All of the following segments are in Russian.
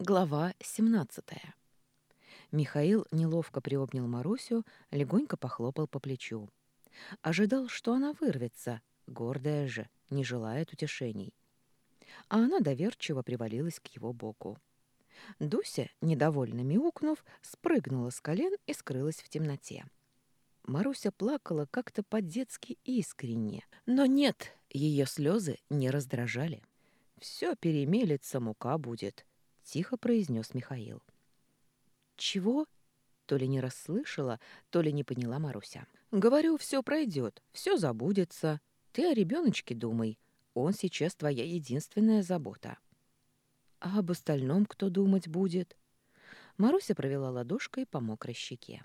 Глава 17. Михаил неловко приобнял Марусю, легонько похлопал по плечу. Ожидал, что она вырвется, гордая же, не желает утешений. А она доверчиво привалилась к его боку. Дуся, недовольно мяукнув, спрыгнула с колен и скрылась в темноте. Маруся плакала как-то по-детски искренне, но нет, ее слезы не раздражали. Все перемелется, мука будет тихо произнес Михаил. Чего? То ли не расслышала, то ли не поняла Маруся. Говорю, все пройдет, все забудется. Ты о ребеночке думай. Он сейчас твоя единственная забота. А об остальном кто думать будет? Маруся провела ладошкой по мокрой щеке.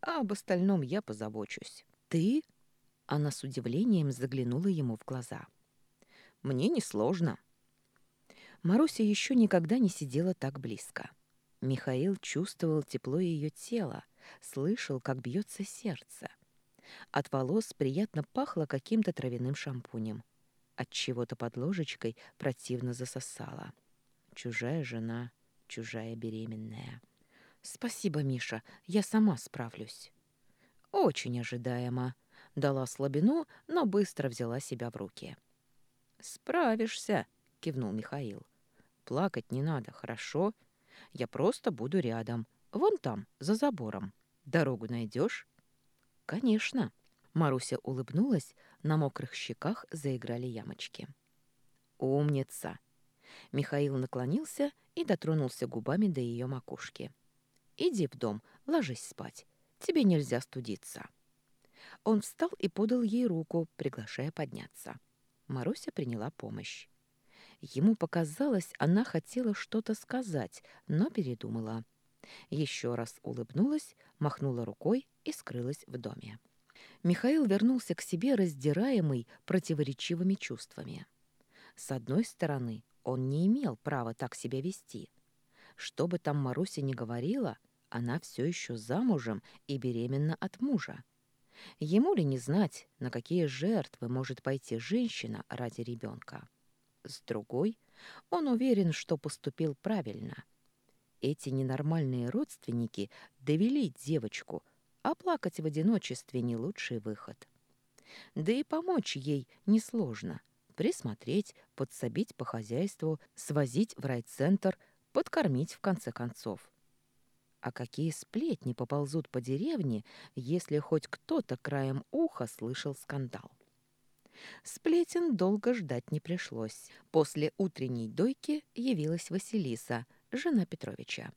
А об остальном я позабочусь. Ты? Она с удивлением заглянула ему в глаза. Мне несложно. Маруся еще никогда не сидела так близко. Михаил чувствовал тепло ее тела, слышал, как бьется сердце. От волос приятно пахло каким-то травяным шампунем. От чего-то под ложечкой противно засосала. Чужая жена, чужая беременная. Спасибо, Миша, я сама справлюсь. Очень ожидаемо. Дала слабину, но быстро взяла себя в руки. Справишься, кивнул Михаил. Плакать не надо, хорошо? Я просто буду рядом, вон там, за забором. Дорогу найдешь? Конечно. Маруся улыбнулась, на мокрых щеках заиграли ямочки. Умница. Михаил наклонился и дотронулся губами до ее макушки. Иди в дом, ложись спать. Тебе нельзя студиться. Он встал и подал ей руку, приглашая подняться. Маруся приняла помощь. Ему показалось, она хотела что-то сказать, но передумала. Еще раз улыбнулась, махнула рукой и скрылась в доме. Михаил вернулся к себе раздираемый противоречивыми чувствами. С одной стороны, он не имел права так себя вести. Что бы там Маруся ни говорила, она все еще замужем и беременна от мужа. Ему ли не знать, на какие жертвы может пойти женщина ради ребенка? С другой, он уверен, что поступил правильно. Эти ненормальные родственники довели девочку, а плакать в одиночестве не лучший выход. Да и помочь ей несложно. Присмотреть, подсобить по хозяйству, свозить в райцентр, подкормить в конце концов. А какие сплетни поползут по деревне, если хоть кто-то краем уха слышал скандал? Сплетен долго ждать не пришлось. После утренней дойки явилась Василиса, жена Петровича.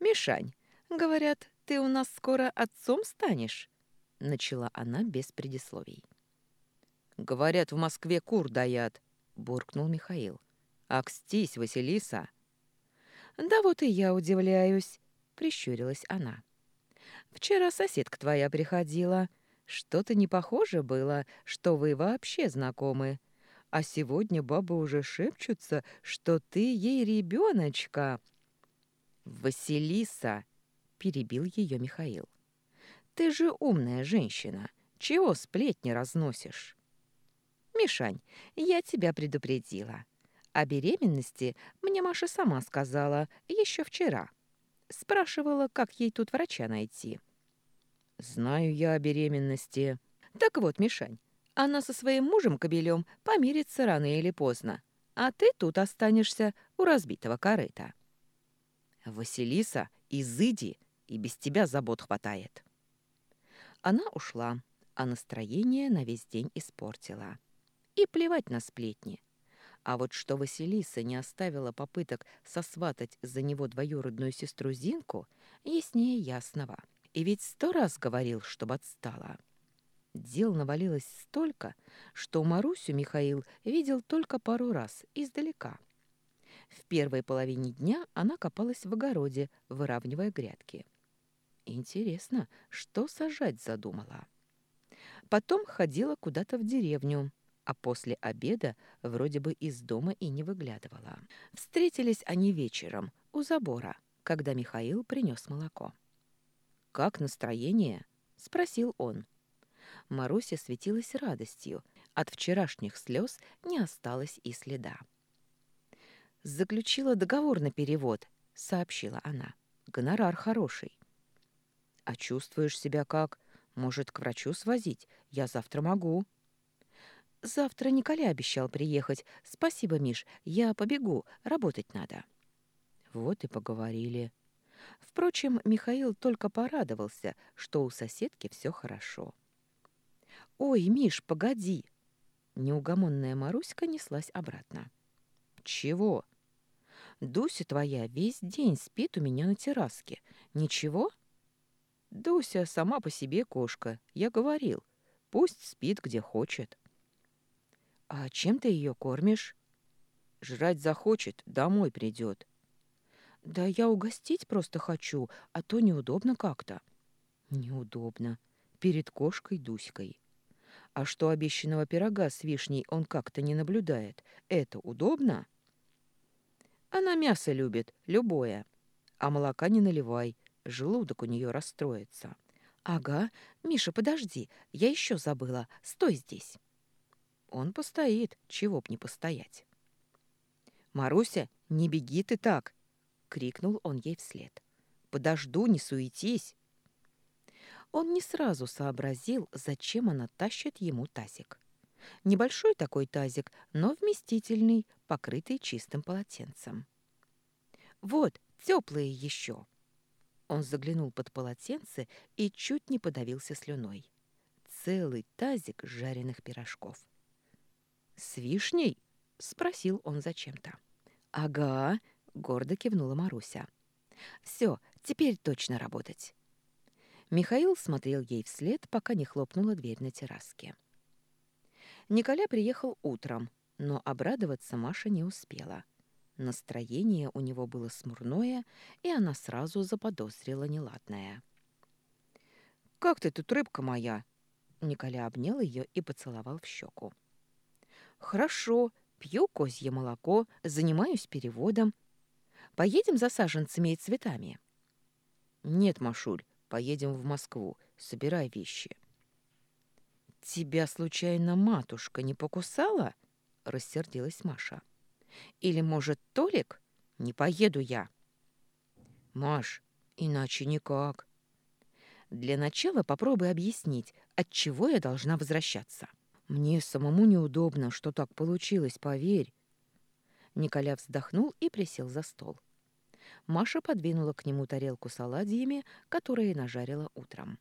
«Мишань, говорят, ты у нас скоро отцом станешь?» Начала она без предисловий. «Говорят, в Москве кур даят», — буркнул Михаил. «Акстись, Василиса!» «Да вот и я удивляюсь», — прищурилась она. «Вчера соседка твоя приходила. Что-то не похоже было, что вы вообще знакомы. А сегодня бабы уже шепчутся, что ты ей ребеночка. Василиса, перебил ее Михаил. Ты же умная женщина. Чего сплетни разносишь? Мишань, я тебя предупредила. О беременности мне Маша сама сказала еще вчера. Спрашивала, как ей тут врача найти. Знаю я о беременности. Так вот, Мишань, она со своим мужем-кобелем помирится рано или поздно, а ты тут останешься у разбитого корыта. Василиса, изыди, и без тебя забот хватает. Она ушла, а настроение на весь день испортила. И плевать на сплетни. А вот что Василиса не оставила попыток сосватать за него двоюродную сестру Зинку, яснее ясного — и ведь сто раз говорил, чтобы отстала. Дел навалилось столько, что Марусю Михаил видел только пару раз, издалека. В первой половине дня она копалась в огороде, выравнивая грядки. Интересно, что сажать задумала? Потом ходила куда-то в деревню, а после обеда вроде бы из дома и не выглядывала. Встретились они вечером у забора, когда Михаил принес молоко. «Как настроение?» — спросил он. Маруся светилась радостью. От вчерашних слез не осталось и следа. Заключила договор на перевод, сообщила она. Гонорар хороший. А чувствуешь себя как? Может, к врачу свозить? Я завтра могу. Завтра Николя обещал приехать. Спасибо, Миш, я побегу, работать надо. Вот и поговорили. Впрочем, Михаил только порадовался, что у соседки все хорошо. «Ой, Миш, погоди!» Неугомонная Маруська неслась обратно. «Чего?» «Дуся твоя весь день спит у меня на терраске. Ничего?» «Дуся сама по себе кошка. Я говорил. Пусть спит, где хочет». «А чем ты ее кормишь?» «Жрать захочет, домой придет. «Да я угостить просто хочу, а то неудобно как-то». «Неудобно. Перед кошкой Дуськой». А что обещанного пирога с вишней он как-то не наблюдает, это удобно? Она мясо любит, любое. А молока не наливай, желудок у нее расстроится. Ага, Миша, подожди, я еще забыла. Стой здесь. Он постоит, чего б не постоять. Маруся, не беги ты так, крикнул он ей вслед. Подожду, не суетись. Он не сразу сообразил, зачем она тащит ему тазик. Небольшой такой тазик, но вместительный, покрытый чистым полотенцем. «Вот, теплые еще!» Он заглянул под полотенце и чуть не подавился слюной. Целый тазик жареных пирожков. «С вишней?» — спросил он зачем-то. «Ага», — гордо кивнула Маруся. «Все, теперь точно работать». Михаил смотрел ей вслед, пока не хлопнула дверь на терраске. Николя приехал утром, но обрадоваться Маша не успела. Настроение у него было смурное, и она сразу заподозрила неладное. «Как ты тут, рыбка моя?» Николя обнял ее и поцеловал в щеку. «Хорошо, пью козье молоко, занимаюсь переводом. Поедем за саженцами и цветами?» «Нет, Машуль, Поедем в Москву. Собирай вещи». «Тебя, случайно, матушка не покусала?» — рассердилась Маша. «Или, может, Толик? Не поеду я». «Маш, иначе никак». «Для начала попробуй объяснить, от чего я должна возвращаться». «Мне самому неудобно, что так получилось, поверь». Николя вздохнул и присел за стол. Маша подвинула к нему тарелку с оладьями, которые нажарила утром.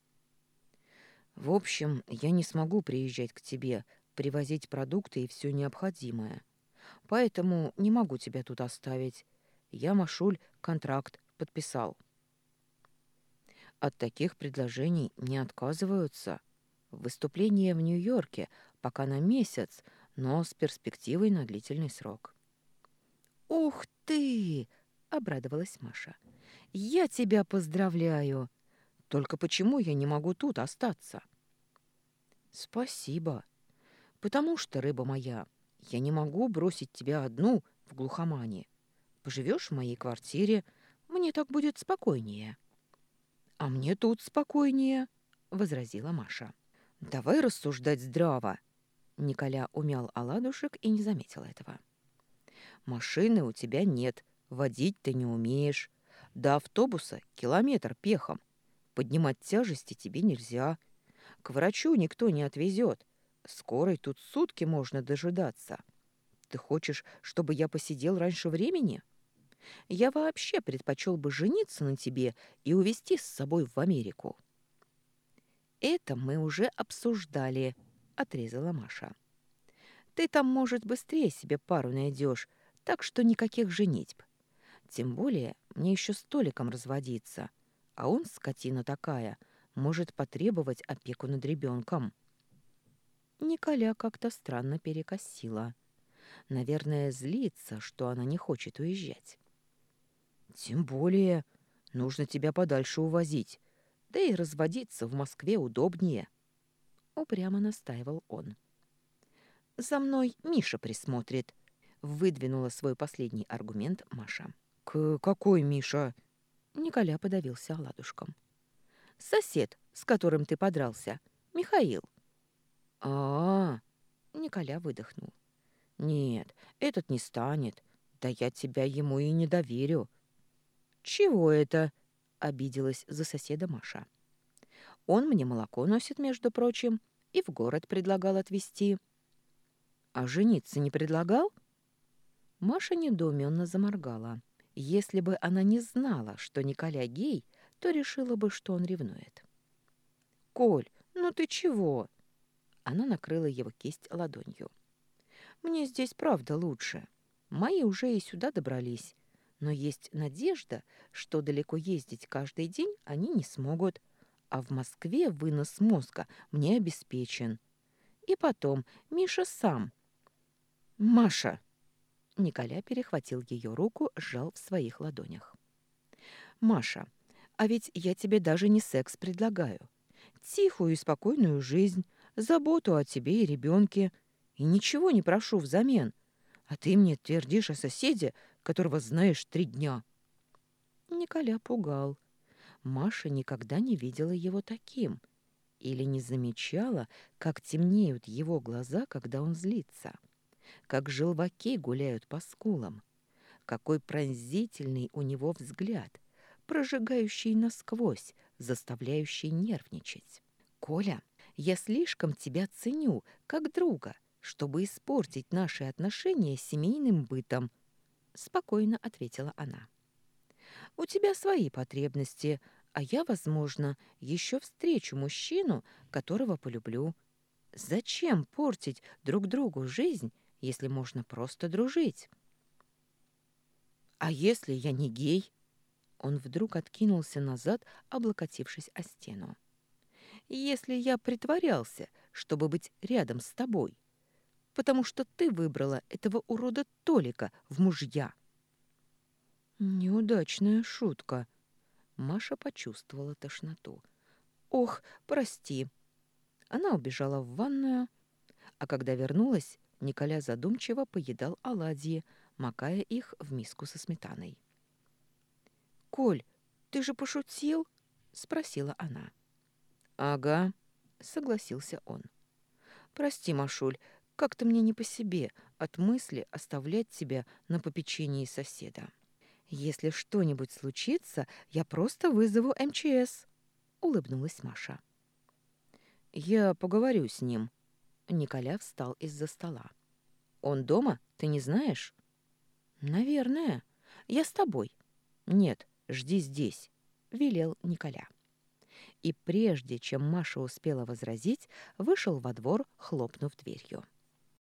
«В общем, я не смогу приезжать к тебе, привозить продукты и все необходимое. Поэтому не могу тебя тут оставить. Я, Машуль, контракт подписал». От таких предложений не отказываются. Выступление в Нью-Йорке пока на месяц, но с перспективой на длительный срок. «Ух ты!» — обрадовалась Маша. «Я тебя поздравляю! Только почему я не могу тут остаться?» «Спасибо. Потому что, рыба моя, я не могу бросить тебя одну в глухомане. Поживешь в моей квартире, мне так будет спокойнее». «А мне тут спокойнее», — возразила Маша. «Давай рассуждать здраво». Николя умял оладушек и не заметил этого. «Машины у тебя нет, Водить ты не умеешь. До автобуса километр пехом. Поднимать тяжести тебе нельзя. К врачу никто не отвезет. Скорой тут сутки можно дожидаться. Ты хочешь, чтобы я посидел раньше времени? Я вообще предпочел бы жениться на тебе и увезти с собой в Америку. Это мы уже обсуждали, отрезала Маша. Ты там, может, быстрее себе пару найдешь, так что никаких женитьб. Тем более мне еще столиком разводиться, а он, скотина такая, может потребовать опеку над ребенком. Николя как-то странно перекосила. Наверное, злится, что она не хочет уезжать. «Тем более нужно тебя подальше увозить, да и разводиться в Москве удобнее», — упрямо настаивал он. «За мной Миша присмотрит», — выдвинула свой последний аргумент Маша. «К какой Миша?» Николя подавился оладушком. «Сосед, с которым ты подрался. Михаил». А, -а, а Николя выдохнул. «Нет, этот не станет. Да я тебя ему и не доверю. Чего это? Обиделась за соседа Маша. Он мне молоко носит, между прочим, и в город предлагал отвезти. А жениться не предлагал? Маша недоуменно заморгала. Если бы она не знала, что Николя гей, то решила бы, что он ревнует. «Коль, ну ты чего?» Она накрыла его кисть ладонью. «Мне здесь правда лучше. Мои уже и сюда добрались. Но есть надежда, что далеко ездить каждый день они не смогут. А в Москве вынос мозга мне обеспечен. И потом, Миша сам. «Маша!» Николя перехватил ее руку, сжал в своих ладонях. «Маша, а ведь я тебе даже не секс предлагаю. Тихую и спокойную жизнь, заботу о тебе и ребенке. И ничего не прошу взамен. А ты мне твердишь о соседе, которого знаешь три дня». Николя пугал. Маша никогда не видела его таким или не замечала, как темнеют его глаза, когда он злится, как желваки гуляют по скулам, какой пронзительный у него взгляд, прожигающий насквозь, заставляющий нервничать. «Коля, я слишком тебя ценю, как друга, чтобы испортить наши отношения с семейным бытом», — спокойно ответила она. «У тебя свои потребности, а я, возможно, еще встречу мужчину, которого полюблю. Зачем портить друг другу жизнь, если можно просто дружить? А если я не гей? Он вдруг откинулся назад, облокотившись о стену. Если я притворялся, чтобы быть рядом с тобой, потому что ты выбрала этого урода Толика в мужья. Неудачная шутка, Маша почувствовала тошноту. «Ох, прости!» Она убежала в ванную, а когда вернулась, Николя задумчиво поедал оладьи, макая их в миску со сметаной. «Коль, ты же пошутил?» — спросила она. «Ага», — согласился он. «Прости, Машуль, как-то мне не по себе от мысли оставлять тебя на попечении соседа». «Если что-нибудь случится, я просто вызову МЧС», — улыбнулась Маша. «Я поговорю с ним». Николя встал из-за стола. «Он дома? Ты не знаешь?» «Наверное. Я с тобой». «Нет, жди здесь», — велел Николя. И прежде чем Маша успела возразить, вышел во двор, хлопнув дверью.